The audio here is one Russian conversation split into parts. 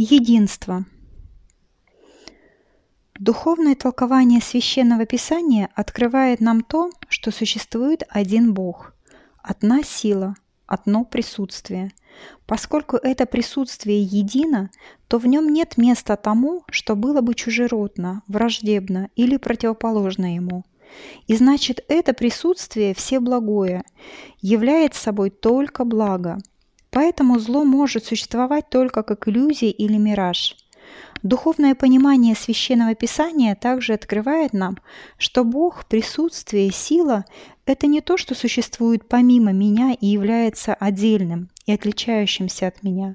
Единство. Духовное толкование священного писания открывает нам то, что существует один Бог, одна сила, одно присутствие. Поскольку это присутствие едино, то в нем нет места тому, что было бы чужеродно, враждебно или противоположно ему. И значит, это присутствие всеблагое, является собой только благо – Поэтому зло может существовать только как иллюзия или мираж. Духовное понимание священного писания также открывает нам, что Бог, присутствие, сила – это не то, что существует помимо меня и является отдельным и отличающимся от меня,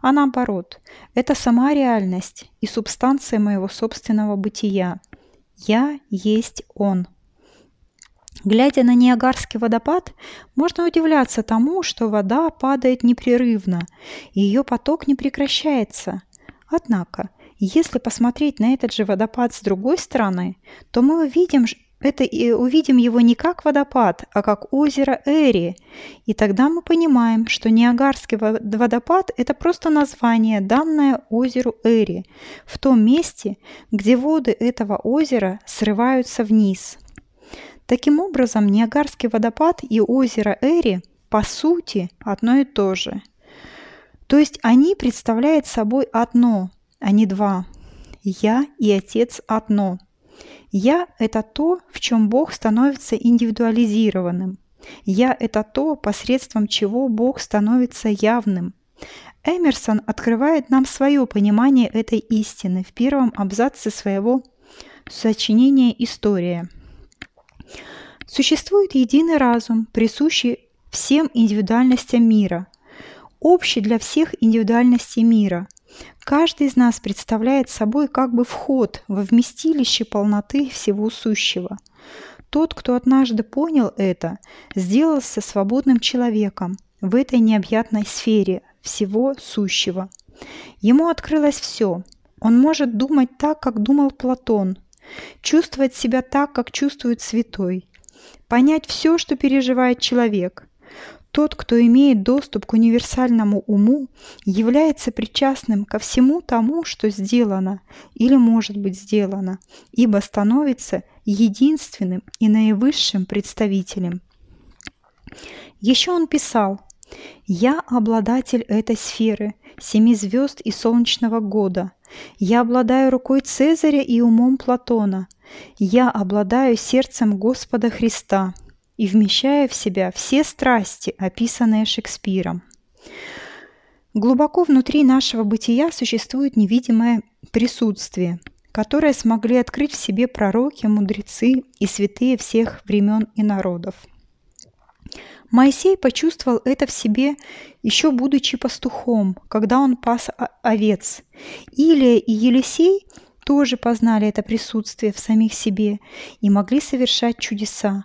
а наоборот, это сама реальность и субстанция моего собственного бытия. Я есть Он. Глядя на Ниагарский водопад, можно удивляться тому, что вода падает непрерывно, и ее поток не прекращается. Однако, если посмотреть на этот же водопад с другой стороны, то мы увидим это и увидим его не как водопад, а как озеро Эри. И тогда мы понимаем, что Ниагарский водопад – это просто название, данное озеру Эри, в том месте, где воды этого озера срываются вниз – Таким образом, Ниагарский водопад и озеро Эри по сути одно и то же. То есть они представляют собой одно, а не два. Я и Отец одно. Я – это то, в чем Бог становится индивидуализированным. Я – это то, посредством чего Бог становится явным. Эмерсон открывает нам свое понимание этой истины в первом абзаце своего сочинения «История». Существует единый разум, присущий всем индивидуальностям мира, общий для всех индивидуальностей мира. Каждый из нас представляет собой как бы вход во вместилище полноты всего сущего. Тот, кто однажды понял это, сделался свободным человеком в этой необъятной сфере всего сущего. Ему открылось все. Он может думать так, как думал Платон, чувствовать себя так, как чувствует святой, понять все, что переживает человек. Тот, кто имеет доступ к универсальному уму, является причастным ко всему тому, что сделано или может быть сделано, ибо становится единственным и наивысшим представителем. Еще он писал «Я обладатель этой сферы, семи звезд и солнечного года. Я обладаю рукой Цезаря и умом Платона – я обладаю сердцем Господа Христа и вмещаю в себя все страсти, описанные Шекспиром. Глубоко внутри нашего бытия существует невидимое присутствие, которое смогли открыть в себе пророки, мудрецы и святые всех времен и народов. Моисей почувствовал это в себе еще будучи пастухом, когда он пас овец. Илия и Елисей тоже познали это присутствие в самих себе и могли совершать чудеса.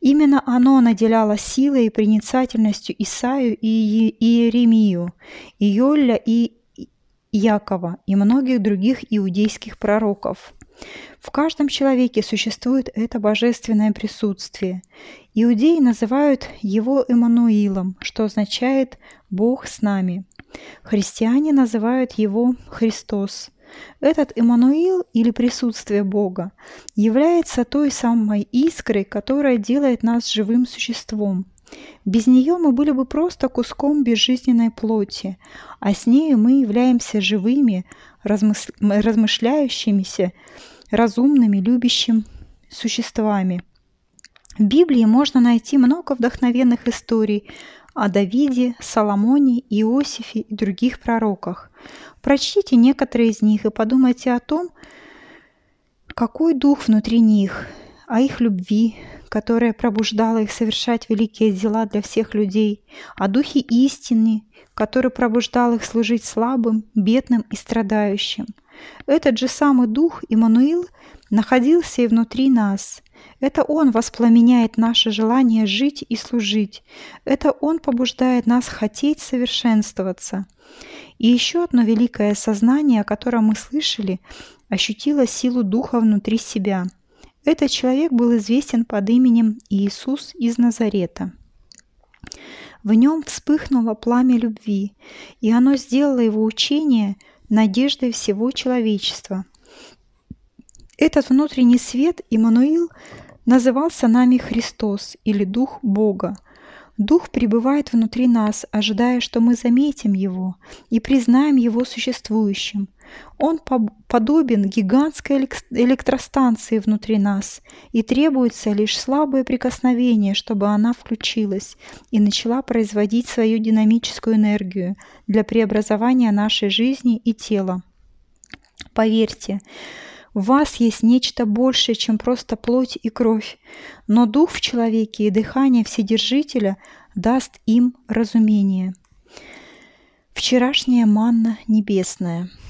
Именно оно наделяло силой и проницательностью Исаю и Иеремию, и Йолля и Якова и многих других иудейских пророков. В каждом человеке существует это божественное присутствие. Иудеи называют его Эммануилом, что означает «Бог с нами». Христиане называют его Христос – этот Эммануил или присутствие Бога является той самой искрой, которая делает нас живым существом. Без нее мы были бы просто куском безжизненной плоти, а с нею мы являемся живыми, размысл... размышляющимися, разумными, любящими существами. В Библии можно найти много вдохновенных историй о Давиде, Соломоне, Иосифе и других пророках. Прочтите некоторые из них и подумайте о том, какой дух внутри них, о их любви, которая пробуждала их совершать великие дела для всех людей, о духе истины, который пробуждал их служить слабым, бедным и страдающим. Этот же самый дух, Иммануил, находился и внутри нас – это Он воспламеняет наше желание жить и служить. Это Он побуждает нас хотеть совершенствоваться. И еще одно великое сознание, о котором мы слышали, ощутило силу Духа внутри себя. Этот человек был известен под именем Иисус из Назарета. В нем вспыхнуло пламя любви, и оно сделало его учение надеждой всего человечества. Этот внутренний свет Иммануил назывался нами Христос или Дух Бога – Дух пребывает внутри нас, ожидая, что мы заметим его и признаем его существующим. Он подобен гигантской электростанции внутри нас, и требуется лишь слабое прикосновение, чтобы она включилась и начала производить свою динамическую энергию для преобразования нашей жизни и тела. Поверьте, вас есть нечто большее, чем просто плоть и кровь, но дух в человеке и дыхание Вседержителя даст им разумение. Вчерашняя манна небесная –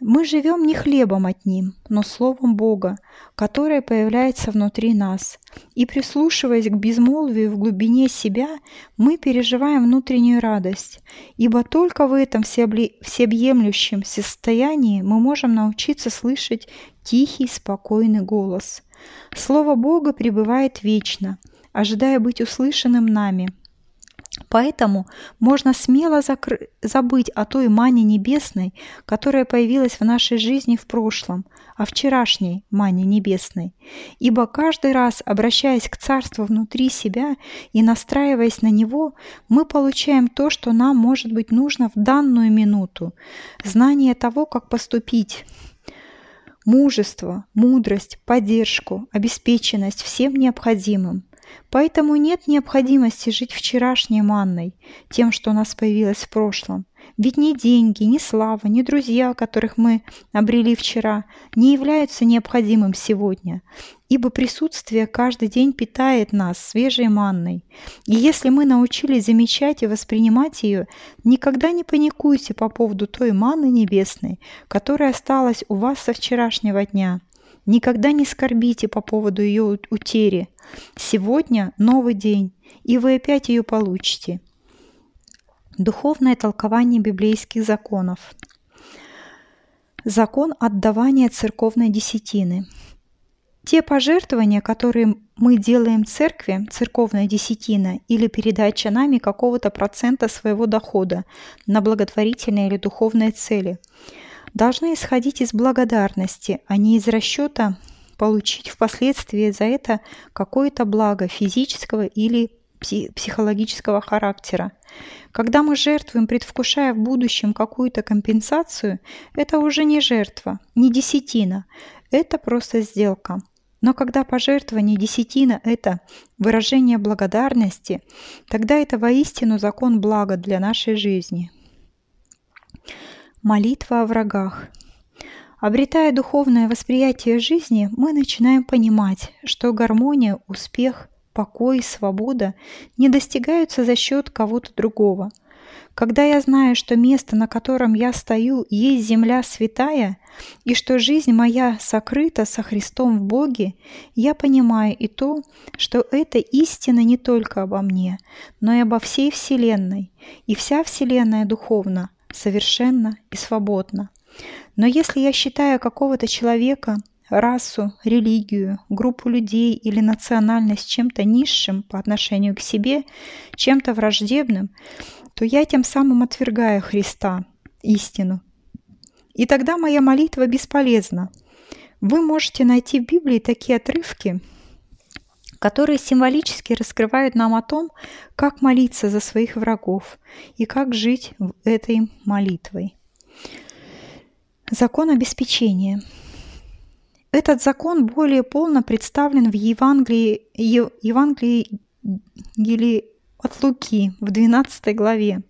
мы живем не хлебом от ним, но словом Бога, которое появляется внутри нас. И прислушиваясь к безмолвию в глубине себя, мы переживаем внутреннюю радость, ибо только в этом всеобъемлющем состоянии мы можем научиться слышать тихий, спокойный голос. Слово Бога пребывает вечно, ожидая быть услышанным нами – Поэтому можно смело закры... забыть о той мане небесной, которая появилась в нашей жизни в прошлом, о вчерашней мане небесной. Ибо каждый раз, обращаясь к Царству внутри себя и настраиваясь на него, мы получаем то, что нам может быть нужно в данную минуту. Знание того, как поступить, мужество, мудрость, поддержку, обеспеченность всем необходимым. Поэтому нет необходимости жить вчерашней манной, тем, что у нас появилось в прошлом. Ведь ни деньги, ни слава, ни друзья, которых мы обрели вчера, не являются необходимым сегодня, ибо присутствие каждый день питает нас свежей манной. И если мы научились замечать и воспринимать ее, никогда не паникуйте по поводу той манны небесной, которая осталась у вас со вчерашнего дня. Никогда не скорбите по поводу ее утери. Сегодня новый день, и вы опять ее получите. Духовное толкование библейских законов. Закон отдавания церковной десятины. Те пожертвования, которые мы делаем церкви, церковная десятина или передача нами какого-то процента своего дохода на благотворительные или духовные цели – должны исходить из благодарности, а не из расчета получить впоследствии за это какое-то благо физического или психологического характера. Когда мы жертвуем, предвкушая в будущем какую-то компенсацию, это уже не жертва, не десятина, это просто сделка. Но когда пожертвование десятина – это выражение благодарности, тогда это воистину закон блага для нашей жизни. Молитва о врагах. Обретая духовное восприятие жизни, мы начинаем понимать, что гармония, успех, покой, свобода не достигаются за счет кого-то другого. Когда я знаю, что место, на котором я стою, есть земля святая, и что жизнь моя сокрыта со Христом в Боге, я понимаю и то, что это истина не только обо мне, но и обо всей Вселенной, и вся Вселенная духовна, совершенно и свободно. Но если я считаю какого-то человека, расу, религию, группу людей или национальность чем-то низшим по отношению к себе, чем-то враждебным, то я тем самым отвергаю Христа, истину. И тогда моя молитва бесполезна. Вы можете найти в Библии такие отрывки, которые символически раскрывают нам о том, как молиться за своих врагов и как жить этой молитвой. Закон обеспечения. Этот закон более полно представлен в Евангелии, Евангелии от Луки в 12 главе.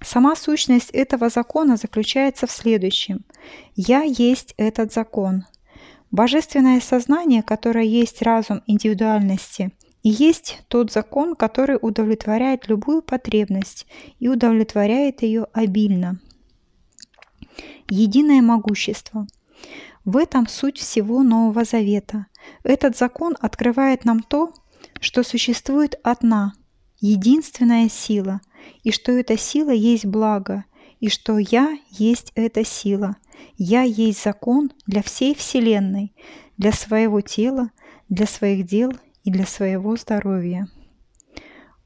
Сама сущность этого закона заключается в следующем. «Я есть этот закон, Божественное сознание, которое есть разум индивидуальности, и есть тот закон, который удовлетворяет любую потребность и удовлетворяет ее обильно. Единое могущество. В этом суть всего Нового Завета. Этот закон открывает нам то, что существует одна, единственная сила, и что эта сила есть благо, и что я есть эта сила – я есть закон для всей Вселенной, для своего тела, для своих дел и для своего здоровья.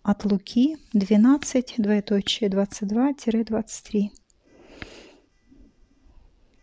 От Луки 12, 22-23.